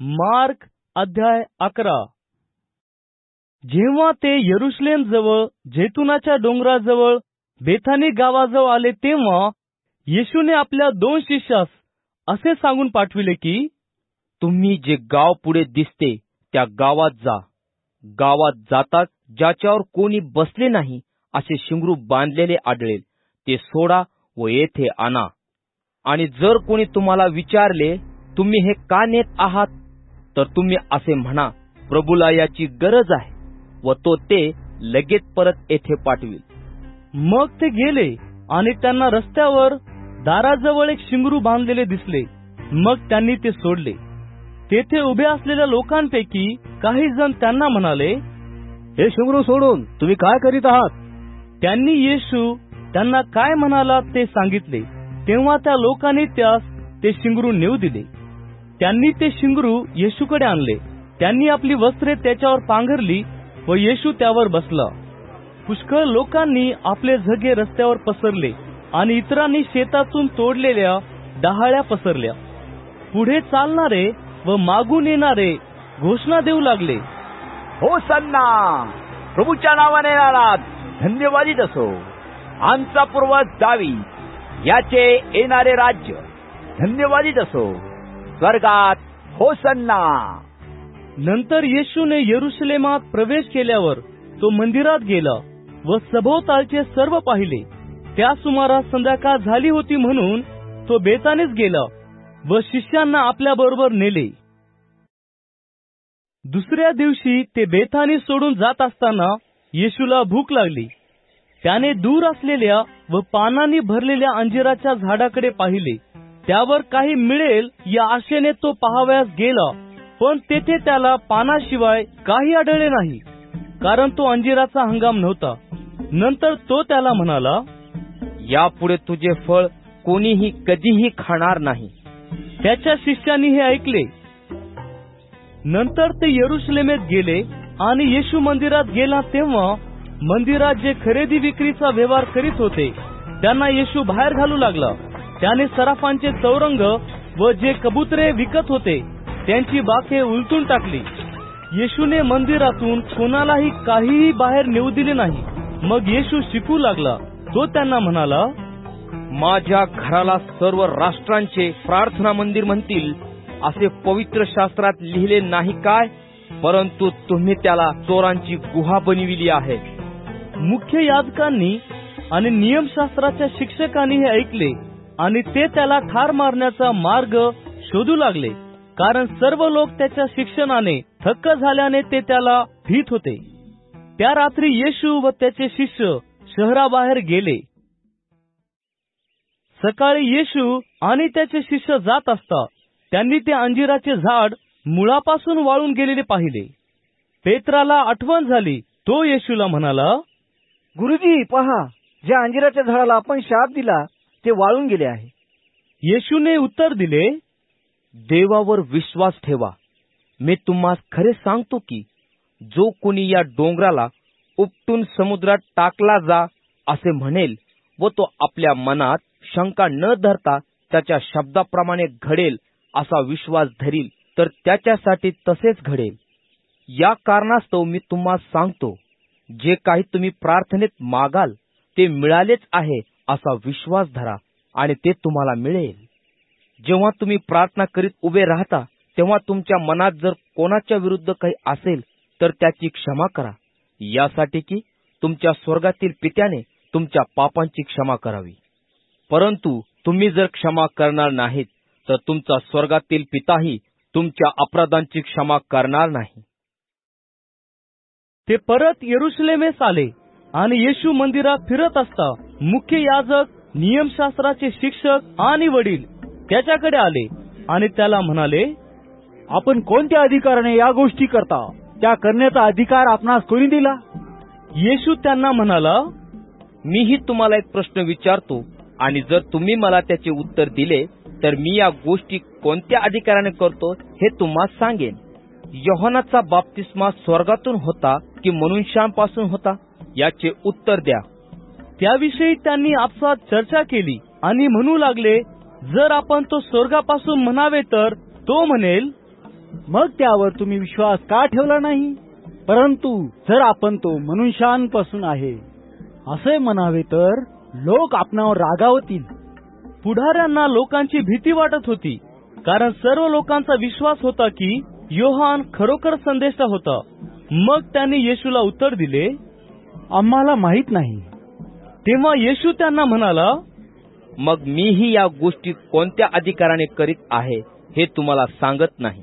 Mark अध्याय अकरा. जेव्हा ते यरुशलेम जवळ जैतुनाच्या डोंगराजवळ बेथानी गावाजवळ आले तेव्हा येशूने आपल्या दोन शिष्यास असे सांगून पाठविले की तुम्ही जे गाव पुढे दिसते त्या गावात जा. गावात जाताच ज्याच्यावर कोणी बसले नाही असे शिंगरू बांधलेले आढळेल. ते सोडा व येथे आणा. आणि जर कोणी तुम्हाला विचारले तुम्ही हे का नेत आहात? तर तुम्ही असे म्हणा प्रभूला याची गरज आहे व तो ते लगेच परत येथे पाठविल. मग ते गेले आणि त्यांना रस्त्यावर दाराजवळ एक शिंगरू बांधलेले दिसले. मग त्यांनी ते सोडले. तेथे उभे असलेल्या लोकांपैकी काही जण त्यांना म्हणाले हे शिंगरू सोडून तुम्ही काय करीत आहात? त्यांनी येशू त्यांना काय म्हणाला ते सांगितले. तेव्हा त्या लोकांनी त्यास ते शिंगरू नेऊ दिले. त्यांनी ते शिंगरू येशूकडे आणले. त्यांनी आपली वस्त्रे त्याच्यावर पांघरली व येशू त्यावर बसला. पुष्कळ लोकांनी आपले झगे रस्त्यावर पसरले आणि इतरांनी शेतातून तोडलेल्या डहाळ्या पसरल्या. पुढे चालणारे व मागून येणारे घोषणा देऊ लागले. हो सन्ना प्रभूच्या नावाने येणारा धन्यवादित असो. आमचा पूर्वज दावी याचे येणारे राज्य धन्यवादित असो. स्वर्गात होसन्ना. नंतर येशूने येरुशलेमात प्रवेश केल्यावर तो मंदिरात गेला व सभोवतालचे सर्व पाहिले. त्या सुमारास संध्याकाळ झाली होती म्हणून तो बेतानेच गेला व शिष्यांना आपल्या बरोबर नेले. दुसऱ्या दिवशी ते बेतानी सोडून जात असताना येशूला भूक लागली. त्याने दूर असलेल्या व पानांनी भरलेल्या अंजिराच्या झाडाकडे पाहिले. त्यावर काही मिळेल या आशेने तो पहावयास गेला पण तेथे त्याला पानाशिवाय काही आढळले नाही कारण तो अंजिराचा हंगाम नव्हता. नंतर तो त्याला म्हणाला यापुढे तुझे फळ कोणीही कधीही खाणार नाही. त्याच्या शिष्यांनी हे ऐकले. नंतर ते येरुशलेमेत गेले आणि येशू मंदिरात गेला तेव्हा मंदिरात जे खरेदी विक्रीचा व्यवहार करीत होते त्यांना येशू बाहेर घालू लागला. त्याने सराफांचे चौरंग व जे कबुतरे विकत होते त्यांची बाके उलटून टाकली. येशूने मंदिरातून कोणालाही काहीही बाहेर नेऊ दिले नाही. मग येशू शिकू लागला. तो त्यांना म्हणाला माझ्या घराला सर्व राष्ट्रांचे प्रार्थना मंदिर म्हणतील. असे पवित्र शास्त्रात लिहिले नाही काय? परंतु तुम्ही त्याला चोरांची गुहा बनविली आहे. मुख्य याजकांनी आणि नियमशास्त्राच्या शिक्षकांनी हे ऐकले. आणि ते त्याला ठार मारण्याचा मार्ग शोधू लागले. कारण सर्व लोक त्याच्या शिक्षणाने थक्क झाल्याने ते त्याला भीत होते. त्या रात्री येशू व त्याचे शिष्य शहराबाहेर गेले. सकाळी येशू आणि त्याचे शिष्य जात असता त्यांनी ते अंजिराचे झाड मुळापासून वाळून गेलेले पाहिले. पेत्राला आठवण झाली तो येशूला म्हणाला गुरुजी पहा ज्या अंजिराच्या झाडाला आपण शाप दिला ते वाळून गेले आहे. येशूने उत्तर दिले देवावर विश्वास ठेवा. मी तुम्हाला खरे सांगतो की जो कोणी या डोंगराला उपटून समुद्रात टाकला जा असे म्हणेल व तो आपल्या मनात शंका न धरता त्याच्या शब्दाप्रमाणे घडेल असा विश्वास धरील तर त्याच्यासाठी तसेच घडेल. या कारणास्तव मी तुम्हाला सांगतो जे काही तुम्ही प्रार्थनेत मागाल ते मिळालेच आहे असा विश्वास धरा आणि ते तुम्हाला मिळेल. जेव्हा तुम्ही प्रार्थना करीत उभे राहता तेव्हा तुमच्या मनात जर कोणाच्या विरुद्ध काही असेल तर त्याची क्षमा करा. यासाठी की तुमच्या स्वर्गातील पित्याने तुमच्या पापांची क्षमा करावी. परंतु तुम्ही जर क्षमा करणार नाहीत तर तुमचा स्वर्गातील पिताही तुमच्या अपराधांची क्षमा करणार नाही. ते परत येरुशलेमेस आले आणि येशू मंदिरात फिरत असता. मुख्य याजक नियमशास्त्राचे शिक्षक आणि वडील त्याच्याकडे आले आणि त्याला म्हणाले आपण कोणत्या अधिकाराने या गोष्टी करता? त्या करण्याचा अधिकार आपणास कोणी दिला? येशू त्यांना म्हणाला मीही तुम्हाला एक प्रश्न विचारतो आणि जर तुम्ही मला त्याचे उत्तर दिले तर मी या गोष्टी कोणत्या अधिकाराने करतो हे तुम्हाला सांगेन. योहनाचा बाप्तिस्मा स्वर्गातून होता की मनुष्यांपासून होता? याचे उत्तर द्या. त्याविषयी त्यांनी आपसात चर्चा केली आणि म्हणू लागले जर आपण तो स्वर्गापासून म्हणावे तर तो म्हणेल मग त्यावर तुम्ही विश्वास का ठेवला नाही? परंतु जर आपण तो मनुष्यांपासून आहे असे म्हणावे तर लोक आपणावर रागावतील. पुढाऱ्यांना लोकांची भीती वाटत होती कारण सर्व लोकांचा विश्वास होता की योहान खरोखर संदेष्टा होता. मग त्यांनी येशूला उत्तर दिले आम्हाला माहीत नाही. तेव्हा येशू त्यांना म्हणाला मग मीही या गोष्टी कोणत्या अधिकाराने करीत आहे हे तुम्हाला सांगत नाही.